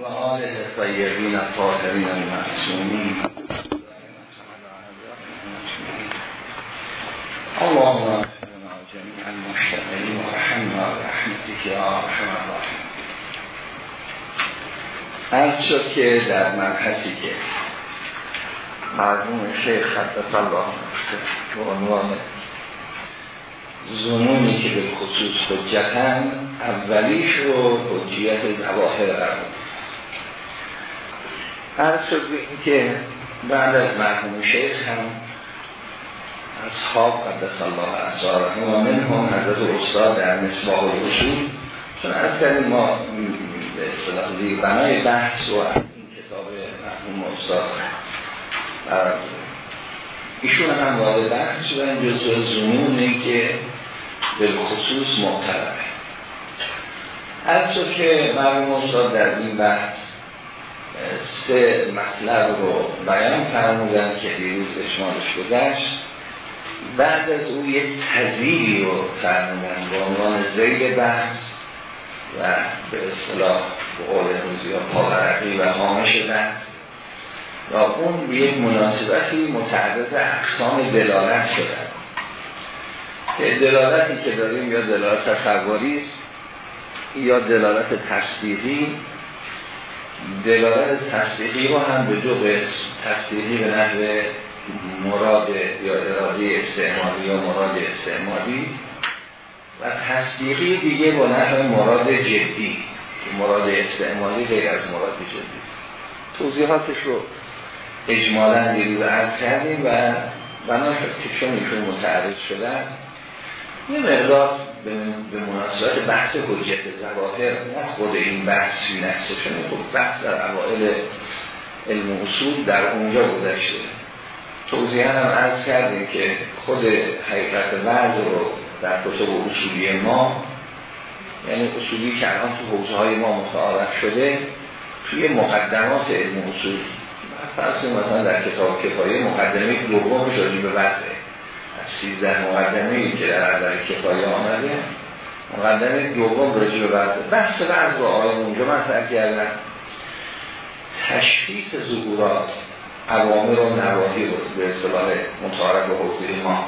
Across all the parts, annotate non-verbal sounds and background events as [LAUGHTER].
و آله طیبین طاهرین المعصومین اللهم اغفرنا جميع المشتغلين ورحمنا برحمتك یا ارحم الراحمین از شد که در مبحثی که مرحوم شیخ حدث الله به عنوان زنونی که به خصوص حجتن اولیش رو حجیت زواهر قرار عرض شد به این که بعد از مرحوم شیخ هم اصحاب قدس الله اعزاره و من هم حضرت استاد در مصباح اصول چون از کردیم ما به اصطلاح زیر بنای بحث و از این کتاب مرحوم استاد ایشون هم وارد بحث شدن جزء زنونه که به خصوص معتبره از که مرحوم استاد در این بحث سه مطلب رو بیان فرمودن که دیروز اشمالش گذشت. بعد از او یک تذیری رو فرمودن به عنوان زیل بحث و به اصطلاح به قول روزی پاورقی و حامش بحث. و اون به یک مناسبتی متعرض اقسام دلالت شدن که دلالتی که داریم یا دلالت تصوری است یا دلالت تصدیقی دلالت تصدیقی رو هم به دو قسم تصدیقی به نحو مراد یا اراده استعمالی یا مراد استعمالی و تصدیقی دیگه با نحو مراد جدی که مراد استعمالی غیر از مراد جدی. توضیحاتش رو اجمالا دیروز عرض کردیم و بنا که چون ایشون متعرض شدن یه مقدار به مناسبت بحث حجت زواهر نه خود این بحث نفسشون خود بحث در اوائل علم اصول در اونجا گذشته. توضیح هم عرض کردیم که خود حقیقت وضع رو در کتب اصولی ما یعنی اصولی که الان تو حوزه های ما متعارف شده توی مقدمات علم اصول فرض مثلا در کتاب کفایه مقدمه دوم شدی به وضعه 13 مقدمه ای که در اول کفایه آمده. مقدمه دوم راجع به وضع بحث وضع رو آقای اونجا مطرح کردن تشخیص ظهورات عوامر و نواهی به اصطلاح متعارف و حوزه ما.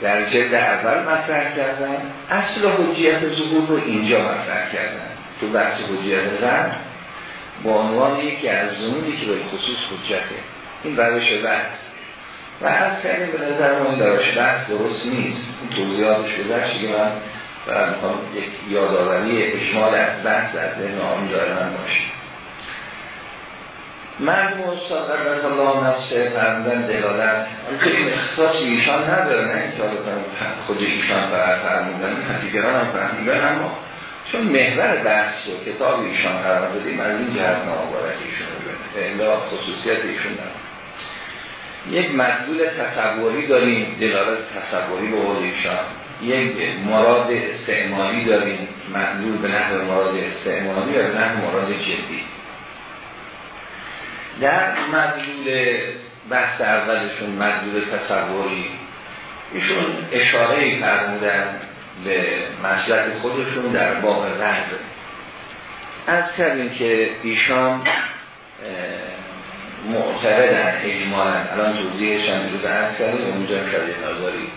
در جلد اول مطرح کردن اصل حجیت ظهور رو اینجا مطرح کردن تو بحث حجیت زن با عنوان یکی از زنونی که به خصوص حجته. این روش بحث و از کردیم به نظر ما این روش بحث درست نیست. این توضیحاتش گذشت که من برای می‌خوام یک یادآوری اشمال از بحث از ذهن آمی داره من باشه مرحوم استاد قدس الله نفسه فرمودن دلالت. که این اختصاصی ایشان نداره نه اینکه خود ایشان فرمودن فرمودن دیگران هم فرمودن اما چون محور بحث و کتاب ایشان قرار دادیم از این جهت نامبارک ایشون رو بینده خصوصیت ایشون دارم یک مدلول تصوری داریم دلالت تصوری به قول ایشان. یک مراد استعمالی داریم مدلول به نحو مراد استعمالی نحو مراد جدی. در مدلول بحث اولشون مدلول تصوری ایشون اشاره فرمودن به مسلک خودشون در باب رد. از کردیم که ایشان معتقدن اجمالا الان توضیحش هم روز عرض کردیم اونجا شده نظاری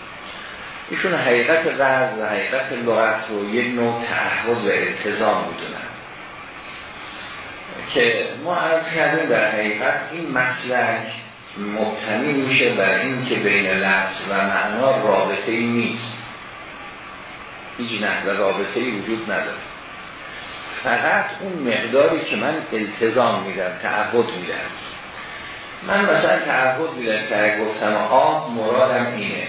ایشون حقیقت رد و حقیقت لغت رو یک نوع تعهد و التزام می‌دونن. که ما عرض کردیم در حقیقت این مسلک مبتنی میشه بر این که بین لفظ و معنا رابطه ای نیست. هیچ نحوه رابطه ای وجود نداره. فقط اون مقداری که من التزام میدم تعهد میدم. من مثلا تعهد میدم که گفتم آب مرادم اینه.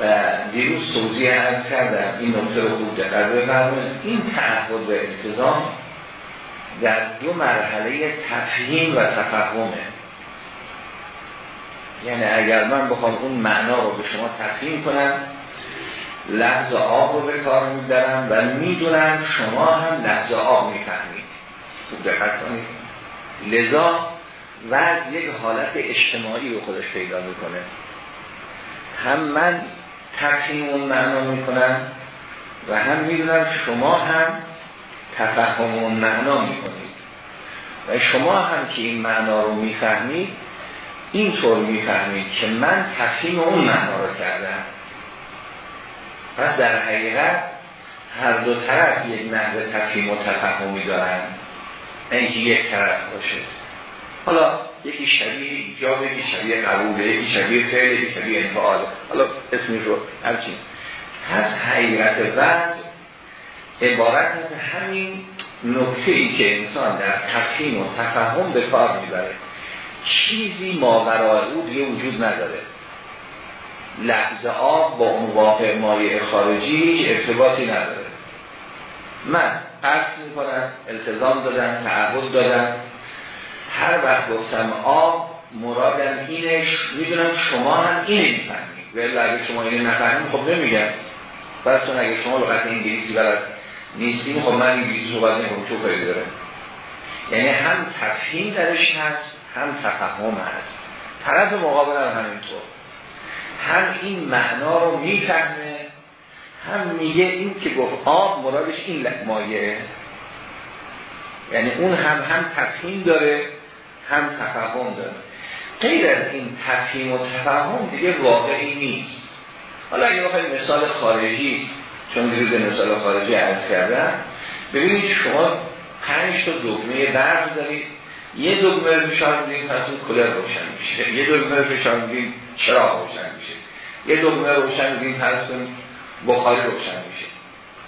و دیروز توضیح عرض کردم این نکته رو خوب دقت بفرمایید. این تعهد و التزام در دو مرحله تفهیم و تفهمه. یعنی اگر من بخوام اون معنا رو به شما تفهیم کنم لحظ آب رو به کار می‌برم و می‌دونم شما هم لحظ آب می‌فهمید. خوب دقت کنید. لذا وضع یک حالت اجتماعی رو خودش پیدا می‌کنه. هم من تفهیم اون معنا می‌کنم و هم می‌دونم شما هم تفهم اون معنا می‌کنید. و شما هم که این معنا رو می‌فهمید اینطور می‌فهمید که من تفهیم اون معنا رو کردم. پس در حقیقت هر دو طرف یک نحوه تفهیم و تفهمی دارن. اینکه یک طرف باشه. حالا یکی شبیه ایجاب یکی شبیه قبوله یکی شبیه فعل یکی شبیه انفعال. حالا اسمی رو هرچی هست حقیقت وضع عبارت از همین نکته ای که انسان در تفهیم و تفهم به کار می‌بره. چیزی ماورای او دیگه وجود نداره. لحظه آب با اون واقع مایع خارجی ارتباطی نداره. من قصد می‌کنم التزام دادم تعهد دادم. هر وقت گفتم آب مرادم اینش می‌دونم شما هم اینه می‌فهمید. ولی اگه شما اینه نفهمید خب نمیگم. براتون اگه شما لغت انگلیسی برات نیستیم خب من انگلیسی صحبت نکنم تو کاری داره یعنی هم تفهیم درش هست هم تفهم هست. طرف مقابل هم همینطور. هم این معنا رو می‌فهمه هم میگه این که گفت آب مرادش این مایه. یعنی اون هم هم تفهیم داره. هم تفهم داره. غیر از این تفهیم و تفهم دیگه واقعی نیست. حالا اگه بخواید مثال خارجی چون دیروز مثال خارجی عرض کردم ببینید شما پنج تا دکمه برق دارید. یه دکمه رو فشار میدیم پس اون کلر روشن میشه. یه دکمه رو فشار میدیم چرا روشن میشه. یه دکمه روشن میدیم پس اون بخاری روشن میشه.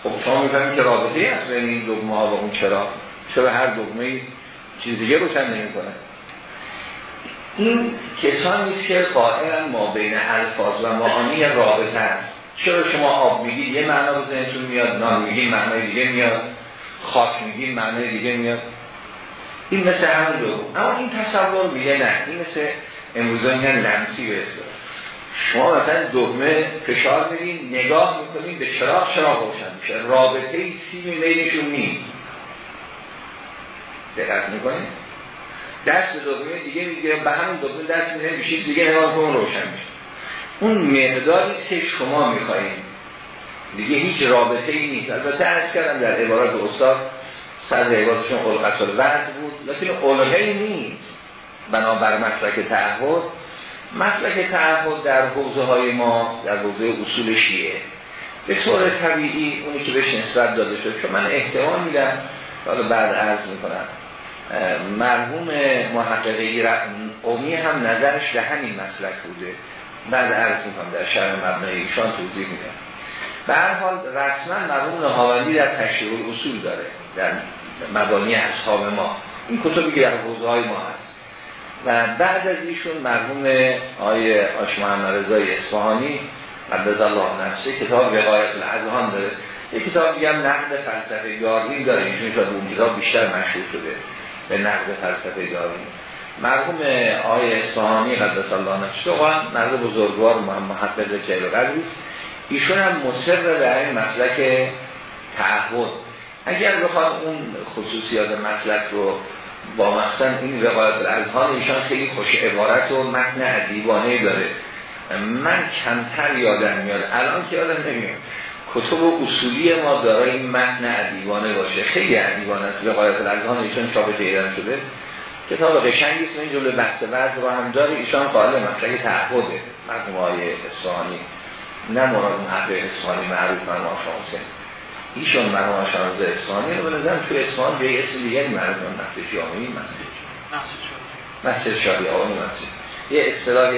خب شما می‌فهمید که رابطه هست بین این دکمه ها و اون چرا چرا هر دکمه چیز دیگه روشن نمی‌کنه؟ این کسان نیست که قائلا ما بین الفاظ و معانی رابطه است. چرا شما آب میگید؟ یه معنا به ذهنتون میاد نان میگید معنای دیگه میاد خاک میگید معنای دیگه میاد. این مثل همون دو اما این تصور میگه نه. این مثل امروزا میگن لمسی به شما مثلا دکمه فشار میدین نگاه می‌کنین به چراغ چراغ روشن میشه. رابطه ای سیمی بینشون نیست. دقت می‌کنین دست به دکمه دیگه می‌گیره به همون دکمه دست میده میشه دیگه نگاه روشن میشه. اون مقداری که شما میخواییم دیگه هیچ رابطه ای نیست. البته عرض کردم در عبارات استاد صد عبارتشون قلقت الوضع بود. لیکن قلقه نیست. بنابر مسلک تعهد. مسلک تعهد در حوزه های ما در حوزه اصول شیعه. به طور طبیعی اونی که بهش نسبت داده شد چون من احتمال میدم حالا بعد عرض می‌کنم. مرحوم محققی قومی هم نظرش به همین مسلک بوده. بعد عرض می‌کنم در شهر مبنای ایشان توضیح میدم. به هر حال رسما مرحوم نهاوندی در تشریح اصول داره در مبانی اصحاب ما. این کتبی که در حوزه های ما هست. و بعد از ایشون مرحوم آیه آش محمد رضای اصفهانی قدس الله نفسه کتاب وقایت الاذهان داره. یک کتاب دیگه هم نقد فلسفه داروین داره. شاید اون کتاب بیشتر مشهور شده. به نقد فلسفه داروین مرحوم آیه اصفهانی قدس الله نفسه مرد بزرگوار محقق جیل و ایشون هم مصر به این مسلک تعهد. اگر بخواد اون خصوصیات مسلک رو با مقصد این روایت الازهان ایشان خیلی خوش عبارت و متن عدیبانه داره. من کمتر یادم میاد. الان که یادم نمیاد. کتب و اصولی ما دارای متن عدیبانه باشه. خیلی عدیبانه است. روایت الازهان ایشان چاپ پیدن شده. کتاب قشنگی است. این جلو بحث وضع رو هم داره. ایشان قائل مسئله تعهده. مرحوم اصفهانی. نه مراد حق اصفهانی معروف من شانسه ایشون مرحوم شانزه اصفهانی رو به نظرم تو اصفهان به اسم دیگری معروف من مسجد جامعی مسجد مسجد شادی آقای یه اصطلاح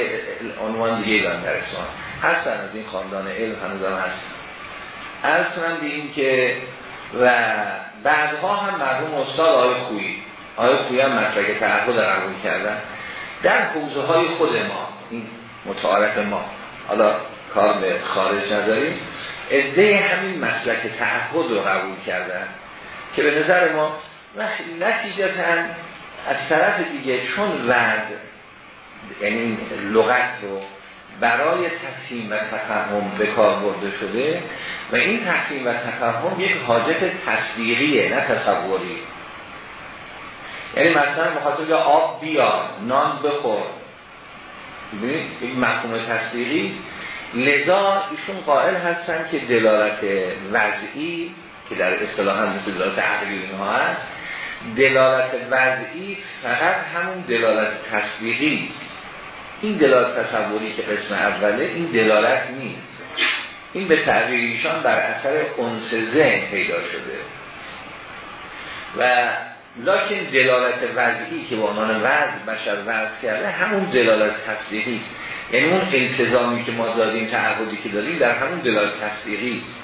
عنوان دیگه دارن در هستن از این خاندان علم هنوزم هست از من به که و بعدها هم مرحوم استاد آقای خویی آقای خویی هم مسلک تعهد قبول کردن. در حوزه های خود ما این متعارف ما. حالا کار به خارج نداریم. عده همین مسلک تعهد رو قبول کردن که به نظر ما نتیجتا از طرف دیگه چون وضع یعنی لغت رو برای تفهیم و تفهم به کار برده شده و این تفهیم و تفهم یک حاجت تصدیقیه نه تصوری. یعنی مثلا مخاطب آب بیار نان بخور. یک مفهوم تصدیقی لذا ایشون قائل هستن که دلالت وضعی که در اصطلاح هم مثل دلالت عقلی اینها هست دلالت وضعی فقط همون دلالت تصدیقی این دلالت تصوری که قسم اوله این دلالت نیست. این به تغییر ایشان بر اثر انس ذهن پیدا شده. و لکن دلالت وضعی که با عنوان وضع بشر وضع کرده همون دلالت تصدیقی است. یعنی اون التزامی که ما دادیم تعهدی که داریم در همون دلالت تصدیقی است.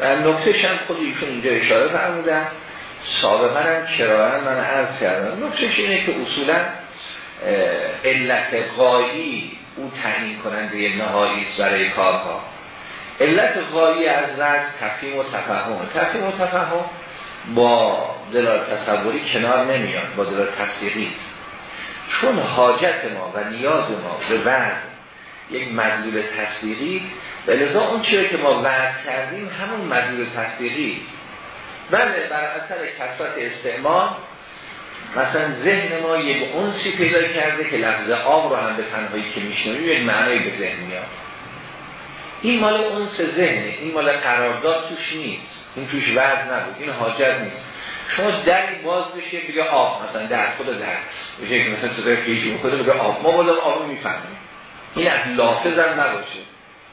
و نکتهش هم خود ایشون اینجا اشاره فرمودن سابقا هم کرارن من عرض کردم. نکتهش اینه که اصولا علت قایی او تعیین کننده نهایی برای کارها. علت قایی از وضع تفهیم و تفهم. تفهیم و تفهم با دلال تصوری کنار نمیاد با دلال تصدیقی چون حاجت ما و نیاز ما به وضع یک مدلول تصدیقی و لذا اون چیه که ما وضع کردیم همون مدلول تصدیقی. بله بر اثر کسرت استعمال مثلا ذهن ما یک اونسی پیدا کرده که لفظ آب رو هم به تنهایی که میشنویم یک معنی به ذهن میاد. این مال اونس ذهنه این مال قرارداد توش نیست. این توش وضع نبود این حاجت نیست. شما دری باز بشه بگه آب مثلا در خود در. بشه که مثلا صدای خیشی بخوده بگه آب. ما بالا آب می‌فهمیم. این از لافظ هم نباشه.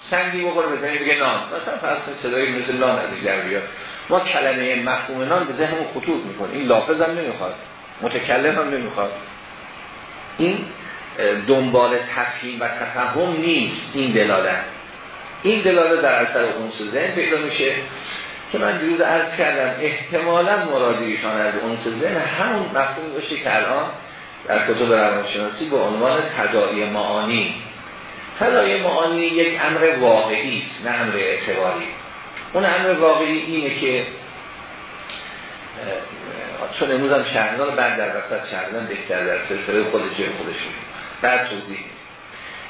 سنگی بخور بزنی بگه نان. مثلا فرض صدای مثل نان ازش در بیاد. ما کلمه مفهوم نان به ذهنمون خطوط می‌کنه. این لافظ هم نمی‌خواد. متکلم هم نمی‌خواد. این دنبال تفهیم و تفهم نیست. این دلالت. این دلالت در اثر اونس ذهن پیدا میشه که من دیروز عرض کردم احتمالا مرادیشان از اونس ذهن همون مفهوم باشه که الان در کتب روانشناسی به عنوان تدائی معانی. تدائی معانی یک امر واقعی است نه امر اعتباری. اون امر واقعی اینه که چون امروز هم شهرزان بعد در وسط شهرزان بهتر در سلسله خود جای خودش بعد توضیح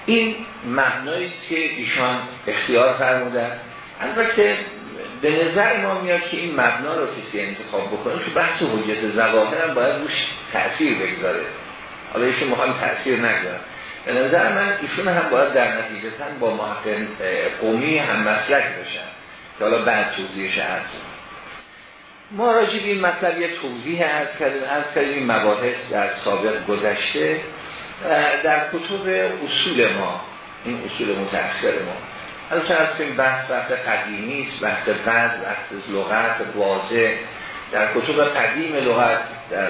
این معنایی که ایشان اختیار فرمودن. البته به نظر ما میاد که این مبنا رو کسی انتخاب بکنه که بحث حجت زواهر هم باید روش تأثیر بگذاره. حالا ایشون می‌خوام تأثیر نگذاره به نظر من ایشون هم باید در نتیجه با محقق قومی هم مسلک بشن. که حالا بعد توضیحش هست ما راجع به این مطلب یه توضیح از کردیم. از کردیم مباحث در سابق گذشته. در کتب اصول ما این اصول متأخر ما. از این بحث بحث قدیمی است بحث بعض بحث لغت واضح. در کتب قدیم لغت در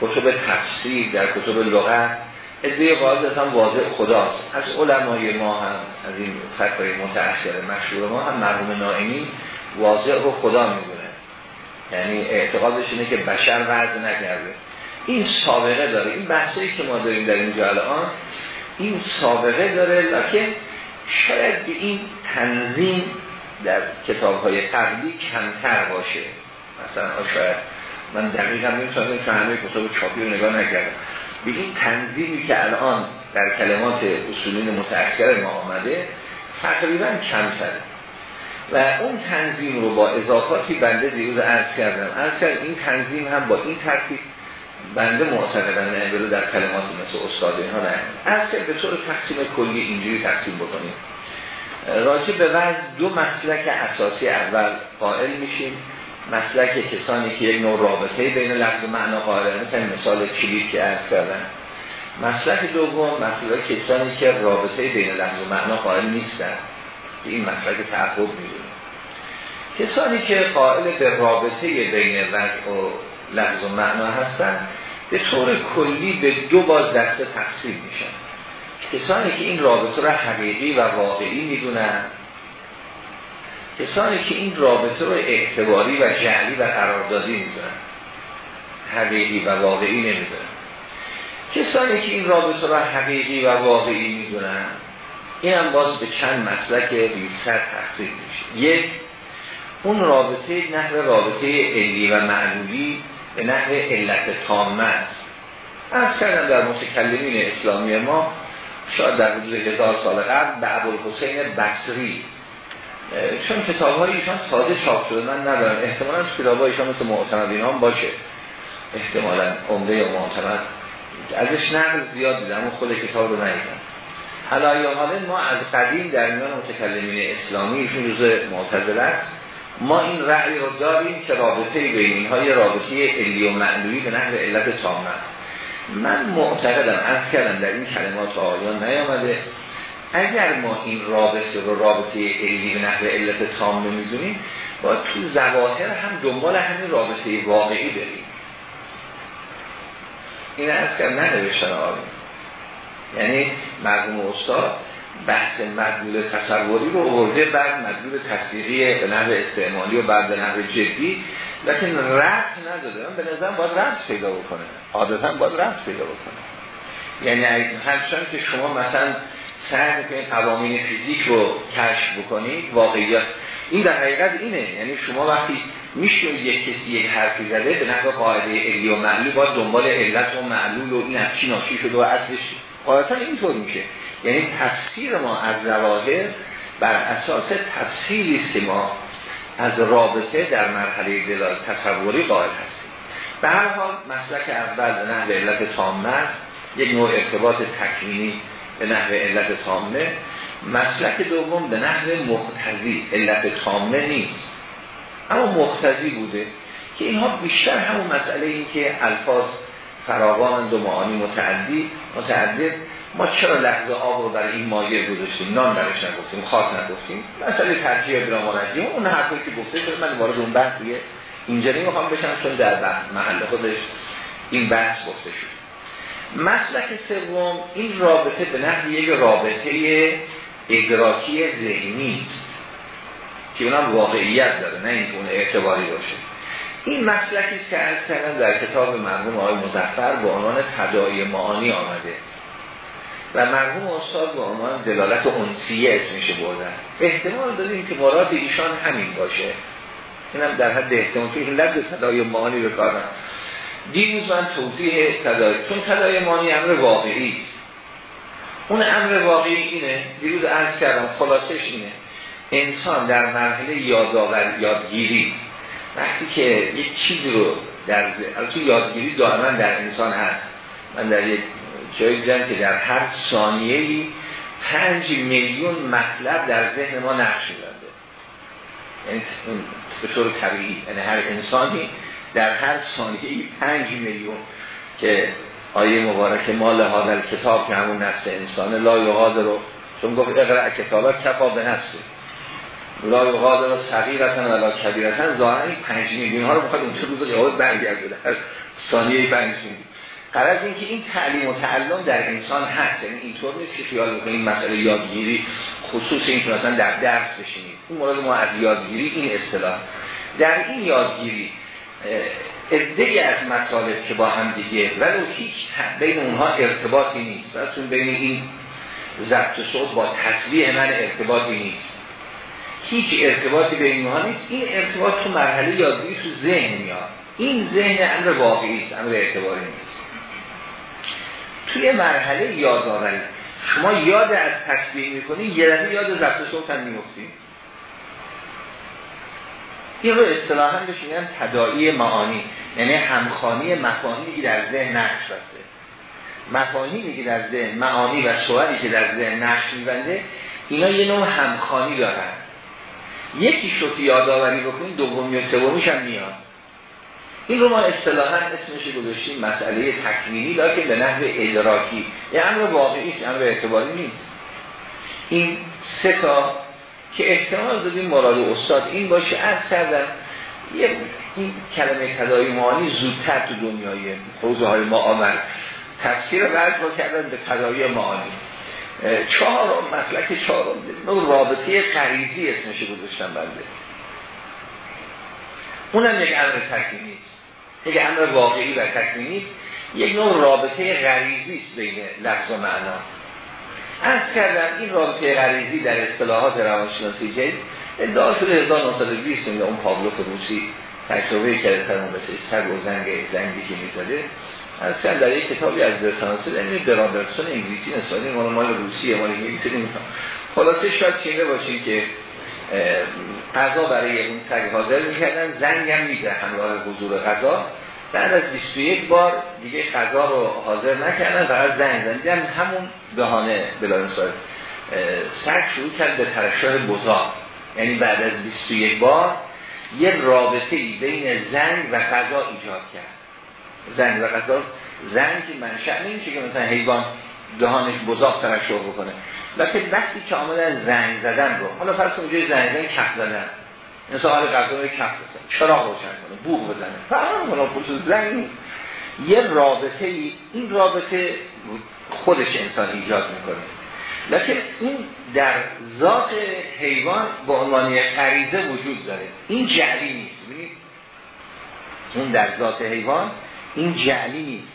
کتب تفسیر در کتب لغت ادعای قاعد هم واضح خداست. از علمای ما هم از این فتره متأخر مشهور ما هم مرحوم نائمی واضح رو خدا می‌دونه. یعنی اعتقادش اینه که بشر وضع نکرده. این سابقه داره. این بحثی که ما داریم در اینجا الان این سابقه داره لکن شاید به این تنظیم در کتاب های قبلی کمتر باشه. مثلا شاید من دقیقا نمی‌تونم چون همه کتاب چاپی رو نگاه نکردم. به این تنظیمی که الان در کلمات اصولین متأخر ما آمده تقریبا کمتره. و اون تنظیم رو با اضافاتی بنده دیروز عرض کردم. عرض کردم این تنظیم هم با این ترتیب بنده معتقدم نه در کلمات مثل استاد اینها نه. از به طور تقسیم کلی اینجوری تقسیم بکنیم. راجع به وضع دو مسلک اساسی اول قائل میشیم. مسلک کسانی که یک نوع رابطه بین لفظ و معنا قائل مثل مثال کلید که عرض کردن مسلک دوم مسلک کسانی که رابطه بین لفظ و معنا قائل نیستن. این مسلک تعقب می‌دونه کسانی که قائل به رابطه بین وضع و لفظ و معنا هستن به طور کلی به دو باز دسته تقسیم میشن کسانی که این رابطه را حقیقی و واقعی می‌دونن کسانی که این رابطه رو اعتباری و جعلی و قراردادی می‌دونن حقیقی و واقعی نمی‌دونن. کسانی که این رابطه را حقیقی و واقعی می‌دونن این هم باز به چند مسلک بیشتر تقسیم میشه. یک اون رابطه نحو رابطه علی و معلولی به نحو علت تامه است از کردم در متکلمین اسلامی ما شاید در حدود هزار سال قبل به ابوالحسین بصری. چون کتاب های ایشان تازه چاپ شده من ندارم. احتمالا کتاب ایشان مثل معتمد اینا باشه. احتمالا عمده یا معتمد. ازش نقل زیاد دیدم اون خود کتاب رو ندیدم. حالا یا حالا ما از قدیم در میان متکلمین اسلامی ایشون روز معتزله است ما این رأی رو داریم که رابطه بین اینها یه رابطه علی و معلولی به نحو علت تامه است. من معتقدم از کردم در این کلمات آیان نیامده؟ اگر ما این رابطه رو رابطه علی به نحو علت تامه می‌دونیم با تو زواهر هم دنبال همین رابطه واقعی بریم. این از کردم ننوشتن آیان یعنی مرحوم استاد بحث مدلول تصوری رو ورده بعد مدلول تصویری به نحو استعمالی و بعد به نحو جدی. لیکن رفت نداده من به نظرم باید رفت پیدا بکنه. عادتا باید رفت پیدا بکنه. یعنی هرچند که شما مثلا سعی می‌کنید قوانین فیزیک رو کشف بکنید واقعیت. این در حقیقت اینه. یعنی شما وقتی میشه یک کسی یک حرفی زده به نحو قاعده علی و معلول باید دنبال علت و معلول و این افچی ناشی شده و اصلش قاعدتا اینطور میشه. یعنی تفسیر ما از ظواهر بر اساس تفسیری است که ما از رابطه در مرحله دلال تصوری قائل هستیم. به هر حال مسلک اول به نحو علت تامه است. یک نوع ارتباط تکوینی به نحو علت تامه. مسلک دوم به نحو مقتضی علت تامه نیست. اما مقتضی بوده که اینها بیشتر همون مسئله این که الفاظ فراوان و معانی متعدی متعدد ما چرا لحظه آب رو برای این مایه گذاشتیم؟ نان برش نگفتیم خاص نگفتیم. مسئله ترجیح برامانجی اون حرفی که گفته شد من وارد اون بحث دیگه اینجا می‌خوام بشم چون در بحث محل خودش این بحث گفته شد. مسلک سوم این رابطه به نحو یک رابطه ادراکی ذهنی که اونم واقعیت داره نه این اون اعتباری باشه. این مسلکی که از در کتاب مرحوم آقای مزفر به عنوان تداعی معانی آمده. و مرحوم استاد به عنوان دلالت انسیه اسمش بردن. احتمال داریم که مراد ایشان همین باشه. اینم در حد احتمال این لفظ تداعی معانی رو کارم دیروز من توضیح تداعی چون تداعی معانی امر واقعی اون امر واقعی اینه دیروز عرض کردم خلاصش اینه. انسان در مرحله یادآور یادگیری وقتی که یک چیزی رو در یادگیری دائما در انسان هست. من در یک جایی دیدم که در هر ثانیه پنج میلیون مطلب در ذهن ما نقش می‌بنده. یعنی به طور طبیعی یعنی هر انسانی در هر ثانیه پنج میلیون که آیه مبارک مال هادر کتاب که همون نفس انسان لا یغادر رو چون گفت اقرأ کتابت کفا به نفسه لا یغادر صغیرتن ولا کبیرتن. این 5 میلیون ها رو بخواد اون روز یهود برگرده در ثانیه 5 میلیون. قرار این که این تعلیم و تعلم در انسان هست یعنی اینطور نیست که خیال بکنید مسئله یادگیری خصوص این که مثلا در درس بشینید این مورد ما از یادگیری این اصطلاح. در این یادگیری ادهی از مطالب که با هم دیگه ولو هیچ بین اونها ارتباطی نیست. براتون بین این ضبط صوت با تصویح من ارتباطی نیست. هیچ ارتباطی بین اونها نیست. این ارتباط تو مرحله یادگیری تو ذهن میاد. این ذهن امر واقعی است امر اعتباری نیست. توی مرحله یادآوری شما یاد از تصویر می‌کنی یه دفعه یاد ضبط صوت هم میمفتی. این رو اصطلاحا بهش تداعی معانی. یعنی همخانی مفاهیمی که در ذهن نقش بسته. مفاهیمی که در ذهن معانی و صوری که در ذهن نقش میبنده اینا یه نوع همخانی دارن. یکی شو یادآوری بکنید دومی و سومیش هم میاد. این رو ما اصطلاحا اسمش گذاشتیم مسئله تکوینی لکن به نحو ادراکی. یه امر واقعی است امر اعتباری نیست. این سه تا که احتمال دادیم مراد استاد این باشه. از کردم این کلمه تدایی معانی زودتر تو دنیای حوزه های ما آمد. تفسیر بعد با کردن به تدایی معانی چهارم مسلک چهارم. نوع رابطه قریزی اسمش گذاشتم بنده. اونم یک امر تکوینی است. یک امر واقعی و تکوینی یک نوع رابطه غریزی است بین لفظ و معنا. از کردم این رابطه غریزی در اصطلاحات روانشناسی جدید ادعا شده 1920 اون پاولوف روسی تجربه کرده سر اون بسیار سگ و زنگ زنگی که می‌زده. از کردم در یک کتابی از درسانسل علمی برادرسون انگلیسی نسانی مال مال روسیه مال انگلیسی نمی‌تونم خلاصه شاید چینه باشیم که قضا برای اون سگ حاضر می‌کردن زنگ هم میده همراه حضور قضا بعد از 21 بار دیگه قضا رو حاضر نکردن فقط زنگ زدن. همون بهانه بلانسای سگ شروع کرد به ترشح بزا. یعنی بعد از 21 بار یه رابطه بین زنگ و غذا ایجاد کرد. زنگ و غذا زنگ منشأ نمیشه که مثلا حیوان دهانش بزاق ترشح بکنه. لیکن وقتی که آمدن زنگ زدن رو حالا فرض کنید زنگ زدن کف زدن. مثلا حال غذا کف بزنه چرا روشن کنه بوق بزنه. فهم حالا خصوص زنگ یه رابطه این رابطه خودش انسان ایجاد می‌کنه. لیکن این در ذات حیوان به عنوان غریزه وجود داره. این جعلی نیست. ببینید. اون در ذات حیوان این جعلی نیست.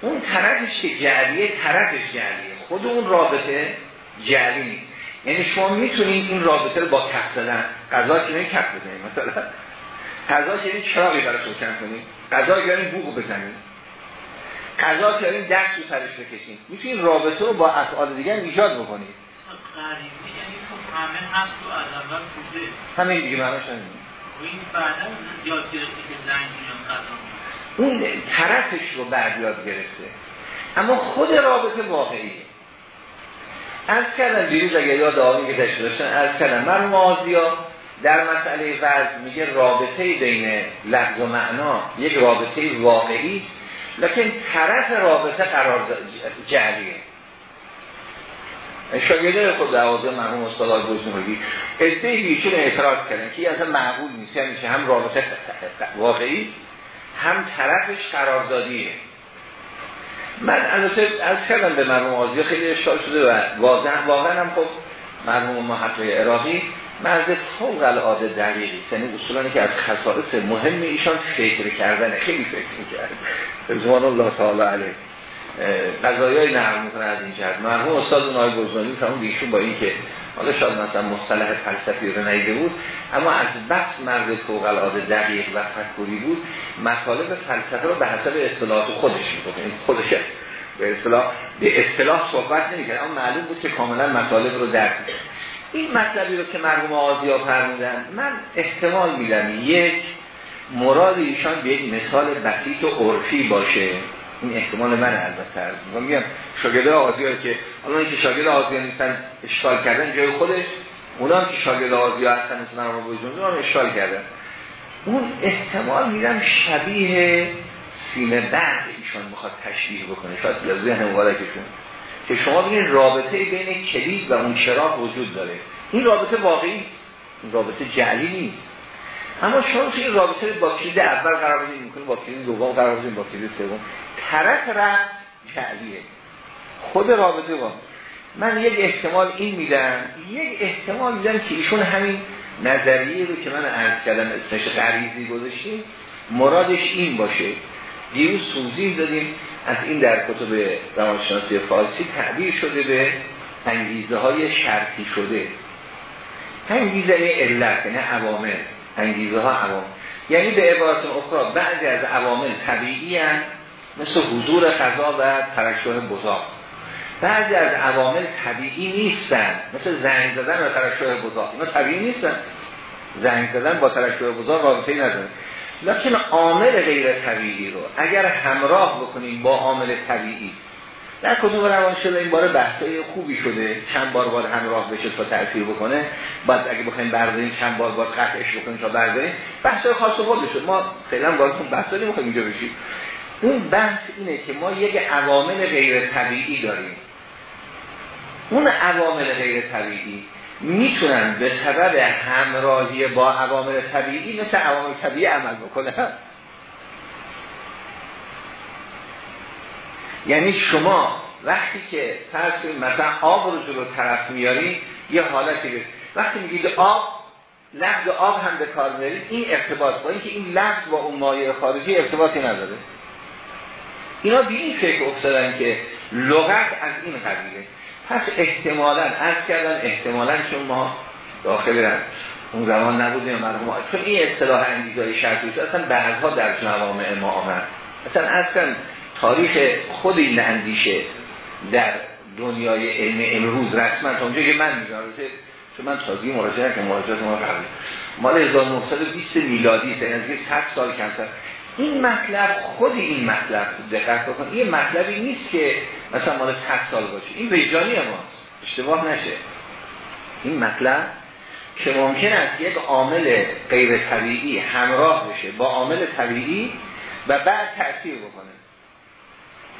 اون طرفش که جعلیه طرفش جعلیه. خود اون رابطه جعلی. نیست یعنی شما می‌تونید این رابطه رو با کف زدن. قضا که نمی کف بزنید مثلا. قضا که چراغی براش روشن کنید قضا که بوق بزنید قضا که این دست رو سرش بکشید می‌تونید رابطه رو با افعال دیگه ایجاد بکنید یعنی خب همه دیگه معناش خب اون طرفش رو بعد یاد گرفته. اما خود رابطه واقعی از کردن دیروز اگر یاد آقایی که داشتن از کردن من مازیا در مسئله ورز میگه رابطه بین لفظ و معنا یک رابطه واقعی است لکن طرف رابطه قرار جعلیه. شاگرده خود دوازه مرحوم استاد بزنگی ادهی چون اعتراض کردن که اصلا معقول نیست یعنی هم رابطه واقعی هم طرفش قراردادیه. من از کردم به مرحوم آزی خیلی اشتال شده و واضح واقعا هم خب مرحوم محقق عراقی مرد فوق العاده دقیقی یعنی اصولا که از خصائص مهم ایشان فکر کردن خیلی فکر می‌کرد. رضوان الله تعالی علیه. قضایای نرم می‌کنه از این جهت. مرحوم استاد اونای گزنانی فرمود ایشون با این که حالا شاید مثلا مصطلح فلسفی رو نیده بود اما از بس مرد فوق العاده دقیق و فکری بود مطالب فلسفه رو به حسب اصطلاحات خودش می‌کنه خودش به اصطلاح به اصطلاح صحبت نمی‌کنه اما معلوم بود که کاملا مطالب رو درک این مطلبی رو که مرحوم آزیا فرمودن من احتمال میدم یک مراد ایشان به یک مثال بسیط و عرفی باشه. این احتمال من البته. عرض میگم میگم شاگرد آزیا که حالا که شاگرد آزیا نیستن اشکال کردن جای خودش اونا که شاگرد آزیا هستن مثل مرحوم بوجونزی هم اشکال کردن. اون احتمال میدم شبیه سینه بعد ایشان می‌خواد تشبیه بکنه شاید یا ذهن مبارکشون. که شما ببینید رابطه بین کلید و اون چراغ وجود داره. این رابطه واقعی رابطه جعلی نیست. اما شما توی رابطه با کلید اول قرار بدید می‌کنه با کلید دوم قرار بدید با کلید سوم. طرف رفت جعلیه. خود رابطه با. من یک احتمال این میدم یک احتمال میدم که ایشون همین نظریه رو که من عرض کردم اسمش غریزی گذاشتیم مرادش این باشه. دیروز توضیح دادیم از این در کتب روانشناسی فارسی تعبیر شده به انگیزه های شرطی شده. انگیزه علت یعنی عوامل. انگیزه ها عوامل یعنی به عبارت اخرى بعضی از عوامل طبیعی هم مثل حضور غذا و ترشح بزاق. بعضی از عوامل طبیعی نیستن مثل زنگ زدن و ترشح بزاق. اینا طبیعی نیستن زنگ زدن با ترشح بزاق رابطه نداره. لیکن عامل غیر طبیعی رو اگر همراه بکنیم با عامل طبیعی در کتب روان شده این باره بحثای خوبی شده؟ چند بار باید همراه بشه تا تأثیر بکنه؟ بعد اگه بخوایم برداریم چند بار باید قطعش بکنیم تا برداریم؟ بحثای خاص خودشه ما فعلا وارد بحثا نمی‌خوایم اینجا بشیم. اون بحث اینه که ما یک عوامل غیر طبیعی داریم. اون عوامل غیر طبیعی می‌تونن به سبب همراهی با عوامل طبیعی مثل عوامل طبیعی عمل بکنه یعنی شما وقتی که فرض مثلا آب رو جلو طرف میاری یه حالتی به وقتی میگید آب لفظ آب هم به کار میارید این ارتباط با اینکه این لفظ با اون مایه خارجی ارتباطی نداره. اینا به این فکر افتادن که لغت از این قبیله. پس احتمالا از کردن احتمالا چون ما داخل اون زمان نبودیم مرحوم چون این اصطلاح انگیزهای شرطی اصلا بعضها در جوامع ما آمد. اصلا اصلا تاریخ خود این اندیشه در دنیای علم امروز رسما تا اونجا که من می‌دونم چون من تازی مراجعه که مراجعه ما قبل مال 1920 میلادی است یعنی از 100 سال کمتر. این مطلب خود این مطلب دقت بکن. این مطلبی نیست که مثلا مال 100 سال باشه. این وجدانی ماست. اشتباه نشه. این مطلب که ممکن است یک عامل غیر طبیعی همراه بشه با عامل طبیعی و بعد تأثیر بکنه.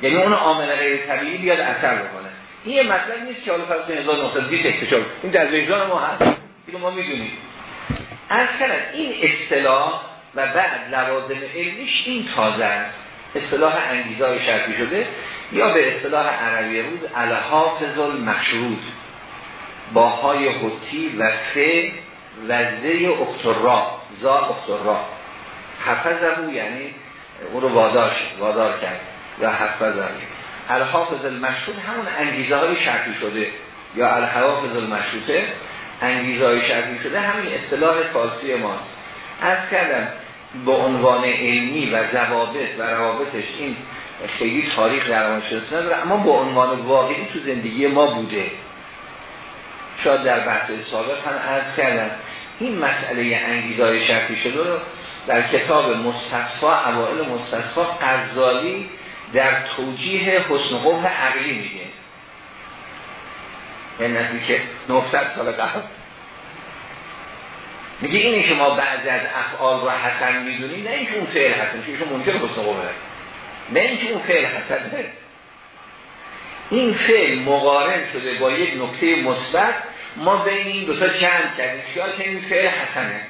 یعنی اون عامل غیر طبیعی بیاد اثر بکنه. این مطلب نیست که حالا فرض 1920 اکتشاف. این در وجدان ما هست. اینو ما می‌دونیم. از این اصطلاح و بعد لوازم علمیش این تازه است. اصطلاح انگیزای شرطی شده یا به اصطلاح عربی روز الحافظ المشروط با های حتی و ف و زی اکترا زا اکترا حفظه یعنی او رو وادار, وادار کرد. یا حفظه الحافظ المشروط همون انگیزه های شرطی شده. یا الحافظ المشروطه انگیزه های شرطی شده همین اصطلاح فارسی ماست. از کردم به عنوان علمی و ضوابط و روابطش این خیلی تاریخ در آن نداره اما به عنوان واقعی تو زندگی ما بوده. شاید در بحث سابق هم عرض کردم این مسئله انگیزای شرطی شده رو در کتاب مستصفا اوائل مستصفا غزالی در توجیه حسن قبح عقلی میگه. یعنی که 900 سال قبل. میگه اینی که ما بعضی از افعال رو حسن می‌دونیم نه اینکه اون فعل حسن چون منکر حسن قبه نه اینکه اون فعل حسنه این فعل مقارن شده با یک نکته مثبت ما بین این دو تا جمع کردیم. خیال که این فعل حسنه.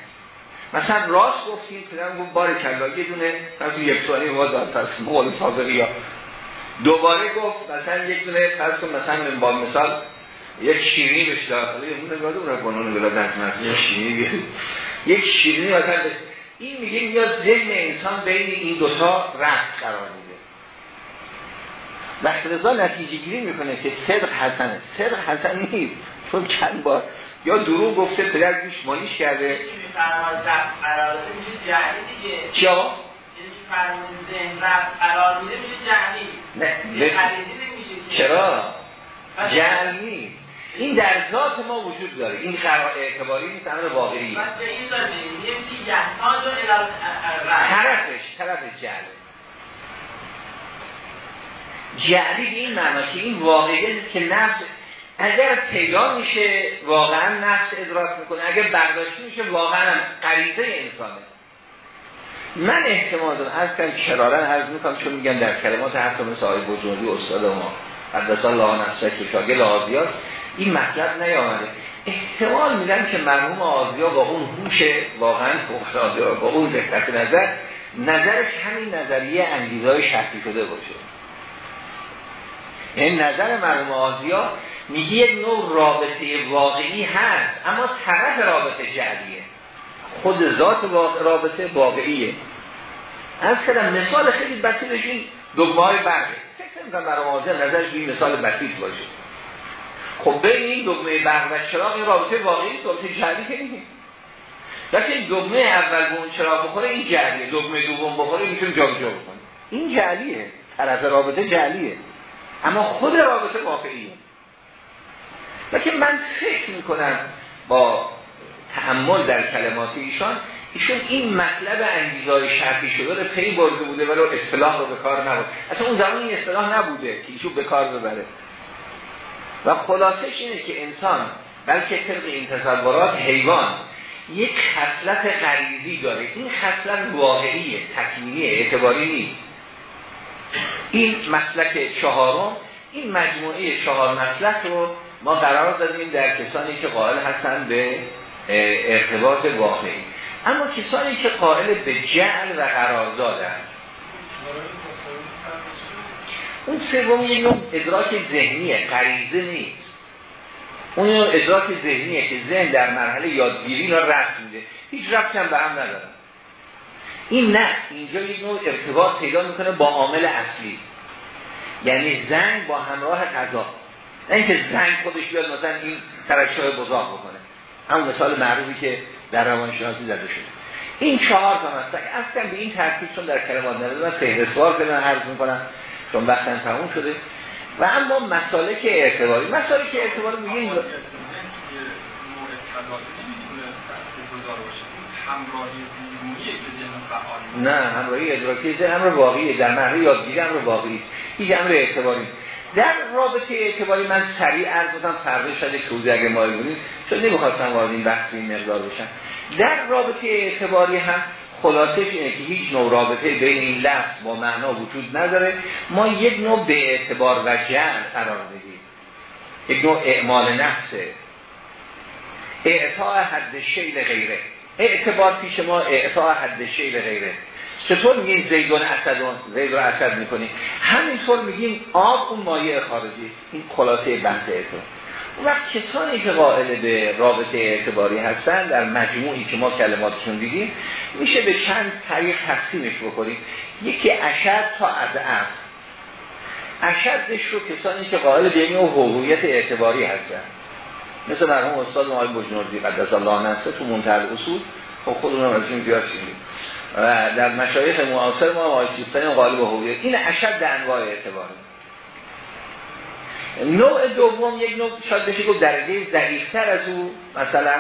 مثلا راست گفتیم پدرم گفت بار کلا یه دونه از یک سوالی ما داد پس مقال سابقی ها دوباره گفت مثلا یک دونه فرض مثلا با مثال یک شیرینی بهش یه مونه گاده اون ولادت مثلا یک شیرینی یک شیرینی مثلا این میگه یا ذهن انسان بین این دوتا رفت قرار میده. وقتی رضا نتیجه گیری می‌کنه که صدق حسنه. صدق حسن نیست. چون چند بار یا دروغ گفته پدر بیش مالیش کرده چی آقا؟ نه چرا؟ جهل نیست این در ذات ما وجود داره. این قرار اعتباری نیست امر واقعی. طرفش طرف جعل جعلی به این معنا که این واقعی که نفس اگر پیدا میشه واقعا نفس ادراک می‌کنه. اگر برداشتی میشه واقعا غریزه انسانه. من احتمال دارم از کم کرارن عرض می‌کنم چون میگم در کلمات حتی مثل آقای بجوردی استاد ما قدس الله نفسه که شاگل آزیاست این مطلب نیامده. احتمال میدم که مرحوم آزیا با اون هوش واقعا با اون دقت نظر نظرش همین نظریه انگیزهای شرطی شده باشه. این نظر مرحوم آزیا میگه یک نوع رابطه واقعی هست اما طرف رابطه جعلیه خود ذات رابطه واقعیه. از کردم مثال خیلی بسیطش این دو های برده فکر کنم مرحوم آزیا نظرش این مثال بسیط باشه. خب بین این دگمه برق و چراغ این رابطه واقعی رابطه جهلی که نیست. لیکن دگمه اول به اون چراغ بخوره این جهلیه دگمه دوم بخوره می‌تونه جا جا بکنه. این جهلیه طرف رابطه جهلیه اما خود رابطه واقعیه لیکن من فکر می‌کنم با تحمل در کلمات ایشان ایشون این مطلب انگیزای شرطی شده رو پی برده بوده ولی اصطلاح رو به کار نبود اصلا اون زمان این اصطلاح نبوده که ایشون به کار ببره. و خلاصش اینه که انسان بلکه طبق این تصورات حیوان یک خصلت غریزی داره. این خصلت واقعیه تکمیلیه اعتباری نیست. این مسلک چهارم این مجموعه چهار مسلک رو ما قرار دادیم در کسانی که قائل هستن به ارتباط واقعی. اما کسانی که قائل به جعل و قراردادن. اون سوم یه نوع ادراک ذهنیه غریزه نیست. اون ادراک ذهنیه که ذهن در مرحله یادگیری را رفت میده. هیچ رفت هم به هم ندارن این نه. اینجا یک نوع ارتباط پیدا می‌کنه با عامل اصلی. یعنی زنگ با همراه قضا نه اینکه زنگ خودش بیاد مثلا این ترکشای بزاق بکنه. همون مثال معروفی که در روانشناسی زده شده. این چهار تا مثلا اصلا به این ترتیب چون در کلمات نداره من فهرستوار کنم عرض می‌کنم چون وقتا تموم شده. و اما مسالک اعتباری مسالک اعتباری میگه این نه همراهی ادراکی ذهن امر واقعیه در محلی یادگیری امر واقعی. هیچ امر اعتباری. در رابطه اعتباری من سریع عرض بودم فرده شده توضیح اگه مایل بودیم چون نمی‌خواستم وارد این بحث این مقدار بشن در رابطه اعتباری هم خلاصه اینه که هیچ نوع رابطه بین این لفظ با معنا وجود نداره. ما یک نوع به اعتبار و جمع قرار بدیم یک نوع اعمال نفسه اعطاء حد شیل غیره. اعتبار پیش ما اعطاء حد شیل غیره. چطور میگیم زیدون اسدون زید رو اسد می‌کنیم همینطور میگیم آب اون مایه خارجی. این خلاصه بحث اعتبار وقت کسانی که قائل به رابطه اعتباری هستن در مجموعی که ما کلماتشون دیدیم میشه به چند طریق تقسیمش بکنیم. یکی اشد تا از اف اشدش رو کسانی که قائل به این هویت اعتباری هستن. مثل مرحوم استاد آقای بجنوردی قدس الله نفسه تو منتهی اصول خب خودمون از این زیاد شدیم و در مشایخ معاصر ما آقای سیستانی قائل به هویت. این اشد انواع اعتباری نوع دوم یک نوع شاید بشه گفت درجه ضعیفتر از او مثلا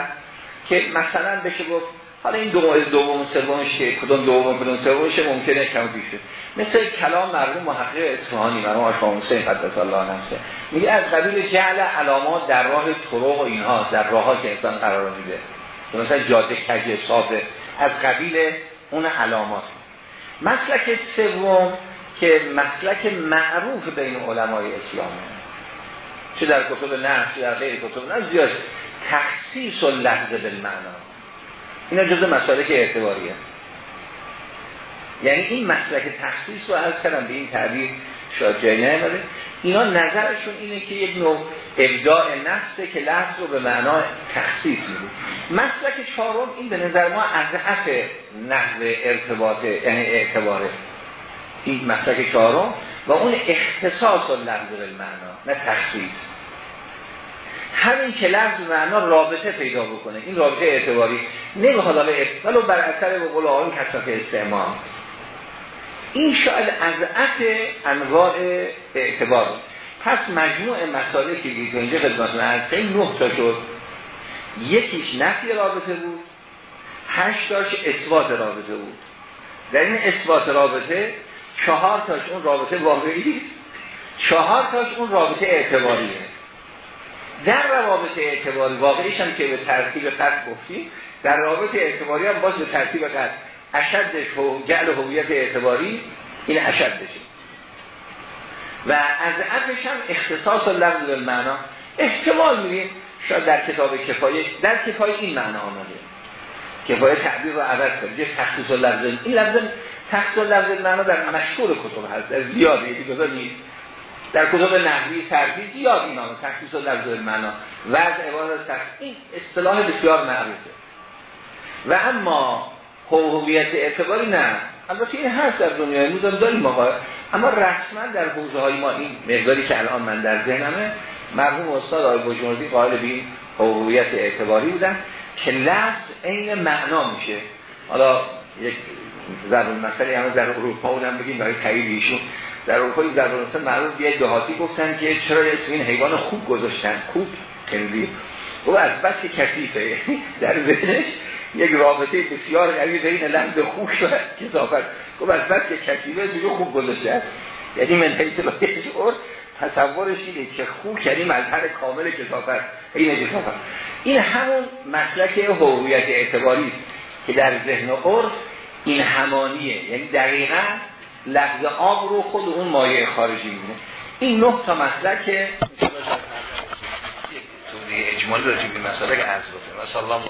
که مثلا بشه گفت حالا این دو دوم و سومش که کدوم دوم کدوم سومش ممکنه کم پیشه مثل کلام مرحوم محقق اصفهانی مرحوم آقا حسین قدس الله نفسه میگه از قبیل جعل علامات در راه طرق و اینها در راهها که انسان قرار میده. مثلا جاده کج صافه از قبیل اون علامات. مسلک سوم که مسلک معروف بین علمای اسلامه چه در کتب نه چه در غیر کتب نه زیاد تخصیص و لحظه بالمعنا اینا جز مسالک اعتباریه. یعنی این مسلک تخصیص رو از کردم به این تعبیر شاید جای نمیده اینا نظرشون اینه که یک نوع ابداع نفسه که لحظ رو به معنا تخصیص میده. مسلک چهارم این به نظر ما از حف نحو ارتباطه یعنی اعتباره. این مسلک چهارم و اون اختصاص و لحظ به معنا نه تخصیص. همین که لفظ معنا رابطه پیدا بکنه. این رابطه اعتباری. نمی‌خواد حالا ولو بر اثر به قول آقایون کسات استعمال این شاید از انواع اعتبار. پس مجموع مسائلی که دیگه اینجا خدمتتون عرض نه تا شد. یکیش نفی رابطه بود. هشت تاش اثبات رابطه بود. در این اثبات رابطه چهار تاش اون رابطه واقعی چهار تاش اون رابطه اعتباریه. در روابط اعتباری واقعیش هم که به ترتیب قد گفتیم در روابط اعتباری هم باز به ترتیب قد اشدش جعل هویت اعتباری این اشدشه. و از عقلش هم اختصاص لفظ به معنا. احتمال میگیم شاید در کتاب کفایه در کفایه این معنا آمده. کفایه تعبیر رو عوض کرد یه تخصیص لفظ. این لفظ تخصیص لفظ معنا در مشهور کتب هست. از زیاده دیگه نیست. در کتب نحوی سرفی زیاد این نامه تخصیص و لفظ معنا. وضع عبارت تخصیص این اصطلاح بسیار معروفه. و اما هویت اعتباری نه. البته این هست در دنیای امروز داریم ما اما رسما در حوزه های ما این مقداری که الان من در ذهنمه مرحوم استاد آقای بجمردی قائل به این هویت اعتباری بودن که لفظ عین معنا میشه. حالا یک ضرب مسئله همه در اروپا بودن بگیم برای تایید ایشون. در اروپای زبانستان معروف بیاید دهاتی گفتن که چرا اسم این حیوان خوب گذاشتن. خوب خنزیر او از بس کثیفه. [LAUGHS] در ذهنش یک رابطه بسیار قوی بین لند خوب و کسافت گفت از بس کثیفه دیگه خوب گذاشته؟ یعنی من حیث اور تصورش اینه که خوب یعنی مظهر کامل کسافت این کسافت این همون مسلک هویت اعتباری که در ذهن عرف این همانیه. یعنی دقیقا لفظ آب رو خود اون مایه خارجی میده این نه تا مسئله که توضیح اجمالی راجع به مسئله که عرض بکنم